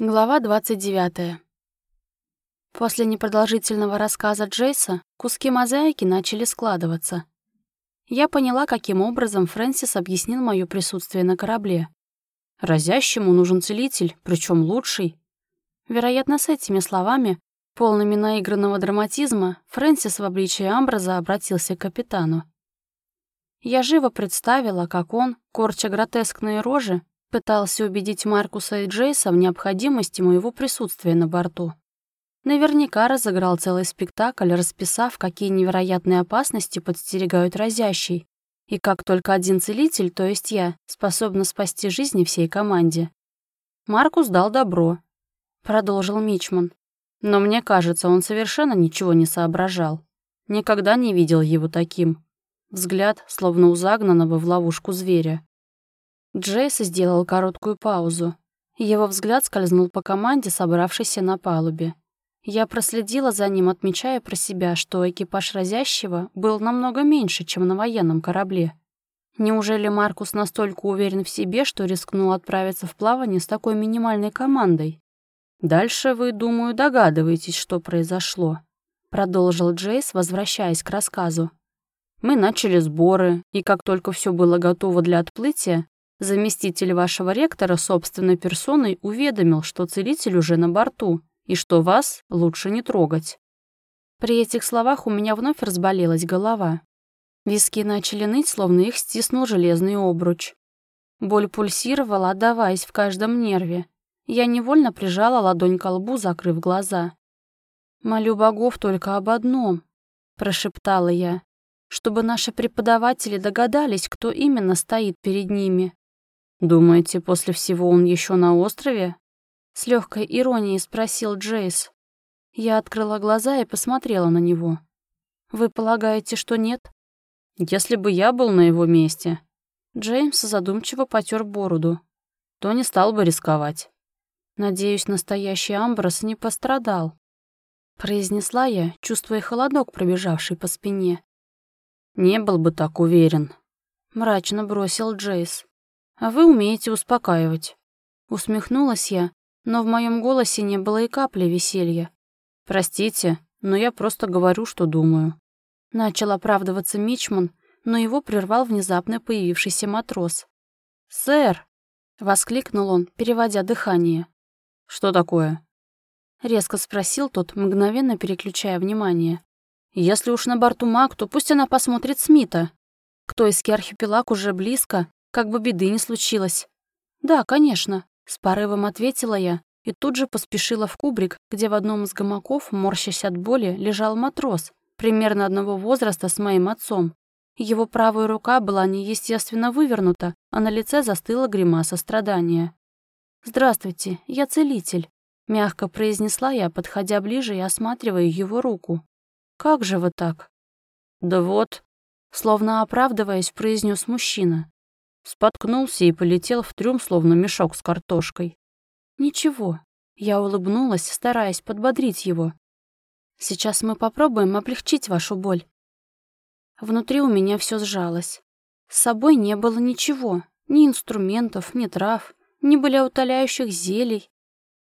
Глава 29. После непродолжительного рассказа Джейса куски мозаики начали складываться. Я поняла, каким образом Фрэнсис объяснил моё присутствие на корабле. Разящему нужен целитель, причем лучший. Вероятно, с этими словами, полными наигранного драматизма, Фрэнсис в обличии Амбраза обратился к капитану. Я живо представила, как он, корча гротескные рожи, Пытался убедить Маркуса и Джейса в необходимости моего присутствия на борту. Наверняка разыграл целый спектакль, расписав, какие невероятные опасности подстерегают разящий, и как только один целитель, то есть я, способна спасти жизни всей команде. Маркус дал добро, продолжил Мичман. Но мне кажется, он совершенно ничего не соображал. Никогда не видел его таким. Взгляд, словно у загнанного в ловушку зверя. Джейс сделал короткую паузу. Его взгляд скользнул по команде, собравшейся на палубе. Я проследила за ним, отмечая про себя, что экипаж разящего был намного меньше, чем на военном корабле. Неужели Маркус настолько уверен в себе, что рискнул отправиться в плавание с такой минимальной командой? «Дальше вы, думаю, догадываетесь, что произошло», — продолжил Джейс, возвращаясь к рассказу. «Мы начали сборы, и как только все было готово для отплытия, Заместитель вашего ректора собственной персоной уведомил, что целитель уже на борту и что вас лучше не трогать. При этих словах у меня вновь разболелась голова. Виски начали ныть, словно их стиснул железный обруч. Боль пульсировала, отдаваясь в каждом нерве. Я невольно прижала ладонь к лбу, закрыв глаза. «Молю богов только об одном», — прошептала я, «чтобы наши преподаватели догадались, кто именно стоит перед ними. «Думаете, после всего он еще на острове?» С легкой иронией спросил Джейс. Я открыла глаза и посмотрела на него. «Вы полагаете, что нет?» «Если бы я был на его месте...» Джеймс задумчиво потер бороду. «То не стал бы рисковать. Надеюсь, настоящий Амброс не пострадал», произнесла я, чувствуя холодок, пробежавший по спине. «Не был бы так уверен», — мрачно бросил Джейс. А вы умеете успокаивать. Усмехнулась я, но в моем голосе не было и капли веселья. Простите, но я просто говорю, что думаю. Начал оправдываться Мичман, но его прервал внезапно появившийся матрос. «Сэр!» — воскликнул он, переводя дыхание. «Что такое?» — резко спросил тот, мгновенно переключая внимание. «Если уж на борту маг, то пусть она посмотрит Смита. Ктойский архипелаг уже близко, как бы беды не случилось. «Да, конечно», — с порывом ответила я и тут же поспешила в кубрик, где в одном из гамаков, морщась от боли, лежал матрос, примерно одного возраста с моим отцом. Его правая рука была неестественно вывернута, а на лице застыла гримаса страдания. «Здравствуйте, я целитель», — мягко произнесла я, подходя ближе и осматривая его руку. «Как же вы так?» «Да вот», — словно оправдываясь, произнес мужчина. Споткнулся и полетел в трюм, словно мешок с картошкой. «Ничего». Я улыбнулась, стараясь подбодрить его. «Сейчас мы попробуем облегчить вашу боль». Внутри у меня все сжалось. С собой не было ничего, ни инструментов, ни трав, ни болеутоляющих зелий.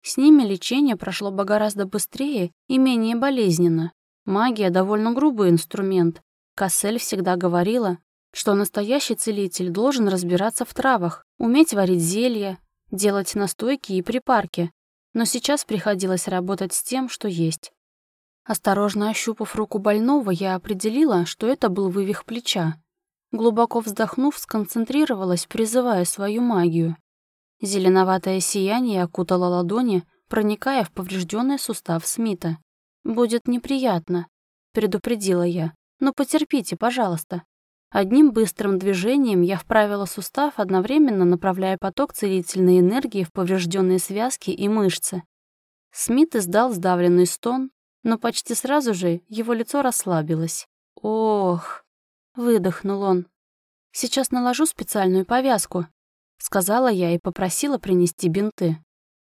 С ними лечение прошло бы гораздо быстрее и менее болезненно. Магия — довольно грубый инструмент. Кассель всегда говорила, что настоящий целитель должен разбираться в травах, уметь варить зелья, делать настойки и припарки, но сейчас приходилось работать с тем, что есть. Осторожно ощупав руку больного, я определила, что это был вывих плеча. Глубоко вздохнув, сконцентрировалась, призывая свою магию. Зеленоватое сияние окутало ладони, проникая в поврежденный сустав Смита. «Будет неприятно», — предупредила я. «Но потерпите, пожалуйста». Одним быстрым движением я вправила сустав, одновременно направляя поток целительной энергии в поврежденные связки и мышцы. Смит издал сдавленный стон, но почти сразу же его лицо расслабилось. «Ох!» — выдохнул он. «Сейчас наложу специальную повязку», — сказала я и попросила принести бинты.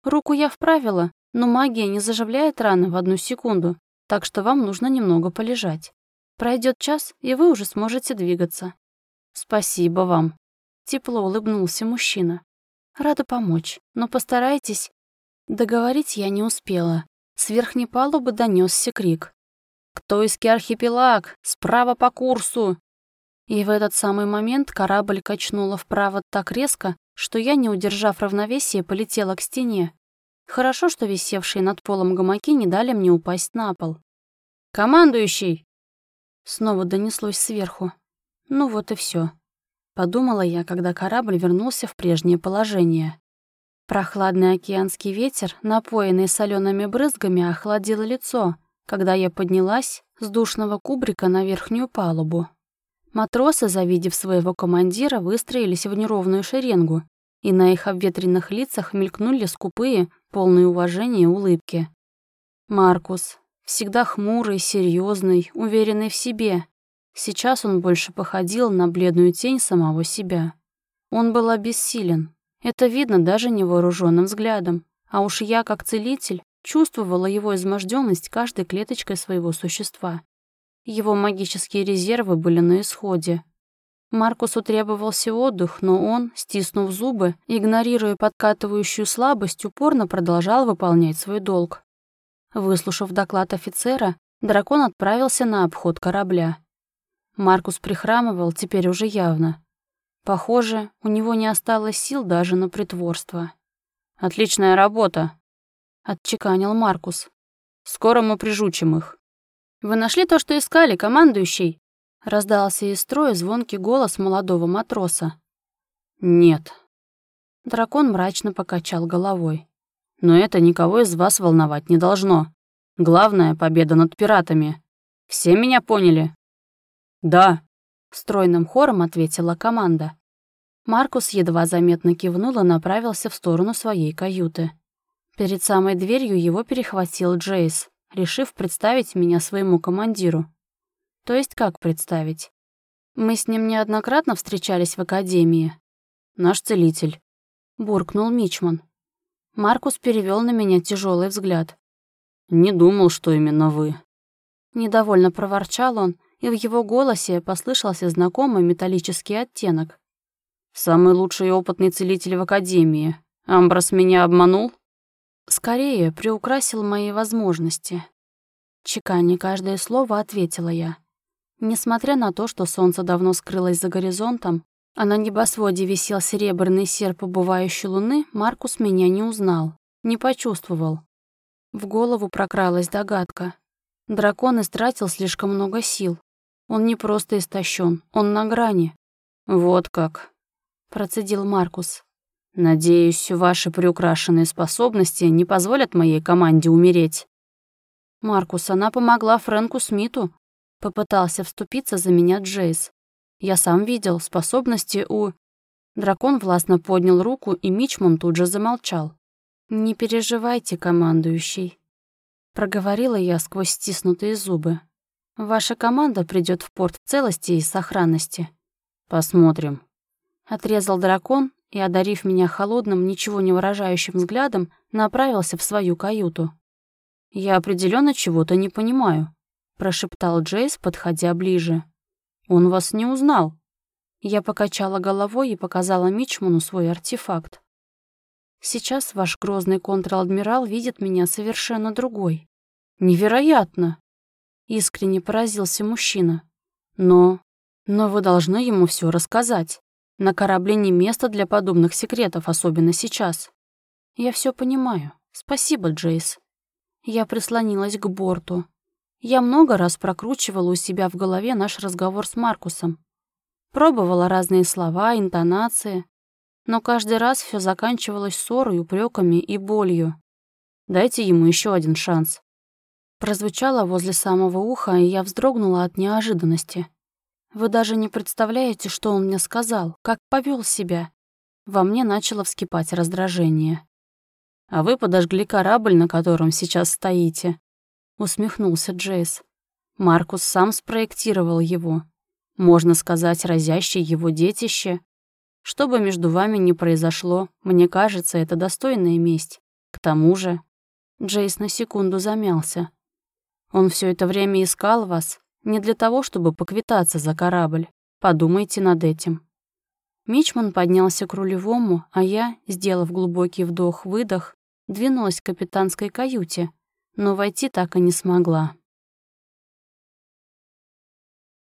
Руку я вправила, но магия не заживляет раны в одну секунду, так что вам нужно немного полежать. Пройдет час, и вы уже сможете двигаться. Спасибо вам. Тепло улыбнулся мужчина. Рада помочь, но постарайтесь. Договорить я не успела. С верхней палубы донесся крик. «Кто из архипелаг? Справа по курсу!» И в этот самый момент корабль качнуло вправо так резко, что я, не удержав равновесия, полетела к стене. Хорошо, что висевшие над полом гамаки не дали мне упасть на пол. «Командующий!» Снова донеслось сверху. Ну вот и все. Подумала я, когда корабль вернулся в прежнее положение. Прохладный океанский ветер, напоенный солеными брызгами, охладил лицо, когда я поднялась с душного кубрика на верхнюю палубу. Матросы, завидев своего командира, выстроились в неровную шеренгу, и на их обветренных лицах мелькнули скупые, полные уважения улыбки. Маркус, всегда хмурый, серьезный, уверенный в себе. Сейчас он больше походил на бледную тень самого себя. Он был обессилен. Это видно даже невооруженным взглядом. А уж я, как целитель, чувствовала его изможденность каждой клеточкой своего существа. Его магические резервы были на исходе. Маркусу требовался отдых, но он, стиснув зубы, игнорируя подкатывающую слабость, упорно продолжал выполнять свой долг. Выслушав доклад офицера, дракон отправился на обход корабля. Маркус прихрамывал теперь уже явно. Похоже, у него не осталось сил даже на притворство. «Отличная работа», — отчеканил Маркус. «Скоро мы прижучим их». «Вы нашли то, что искали, командующий?» Раздался из строя звонкий голос молодого матроса. «Нет». Дракон мрачно покачал головой. «Но это никого из вас волновать не должно. Главное — победа над пиратами. Все меня поняли?» «Да», — стройным хором ответила команда. Маркус едва заметно кивнул и направился в сторону своей каюты. Перед самой дверью его перехватил Джейс, решив представить меня своему командиру. То есть как представить? Мы с ним неоднократно встречались в академии. Наш целитель. Буркнул Мичман. Маркус перевел на меня тяжелый взгляд. Не думал, что именно вы. Недовольно проворчал он, и в его голосе послышался знакомый металлический оттенок. «Самый лучший и опытный целитель в Академии. Амброс меня обманул?» «Скорее, приукрасил мои возможности». Чеканя каждое слово, ответила я. Несмотря на то, что солнце давно скрылось за горизонтом, а на небосводе висел серебряный серп убывающей луны, Маркус меня не узнал, не почувствовал. В голову прокралась догадка. Дракон истратил слишком много сил. Он не просто истощен, он на грани. «Вот как», — процедил Маркус. «Надеюсь, ваши приукрашенные способности не позволят моей команде умереть». «Маркус, она помогла Фрэнку Смиту», Попытался вступиться за меня Джейс. Я сам видел способности у... Дракон властно поднял руку, и Мичман тут же замолчал. «Не переживайте, командующий», — проговорила я сквозь стиснутые зубы. «Ваша команда придет в порт в целости и сохранности». «Посмотрим», — отрезал дракон и, одарив меня холодным, ничего не выражающим взглядом, направился в свою каюту. «Я определенно чего-то не понимаю», — прошептал Джейс, подходя ближе. «Он вас не узнал». Я покачала головой и показала Мичману свой артефакт. «Сейчас ваш грозный контр-адмирал видит меня совершенно другой. Невероятно!» Искренне поразился мужчина. «Но... но вы должны ему все рассказать. На корабле не место для подобных секретов, особенно сейчас. Я все понимаю. Спасибо, Джейс». Я прислонилась к борту. Я много раз прокручивала у себя в голове наш разговор с Маркусом. Пробовала разные слова, интонации, но каждый раз все заканчивалось ссорой, упреками и болью. Дайте ему еще один шанс. Прозвучало возле самого уха, и я вздрогнула от неожиданности. Вы даже не представляете, что он мне сказал, как повел себя. Во мне начало вскипать раздражение. А вы подожгли корабль, на котором сейчас стоите. — усмехнулся Джейс. «Маркус сам спроектировал его. Можно сказать, разящий его детище. Что бы между вами ни произошло, мне кажется, это достойная месть. К тому же...» Джейс на секунду замялся. «Он все это время искал вас, не для того, чтобы поквитаться за корабль. Подумайте над этим». Мичман поднялся к рулевому, а я, сделав глубокий вдох-выдох, двинулась к капитанской каюте, но войти так и не смогла.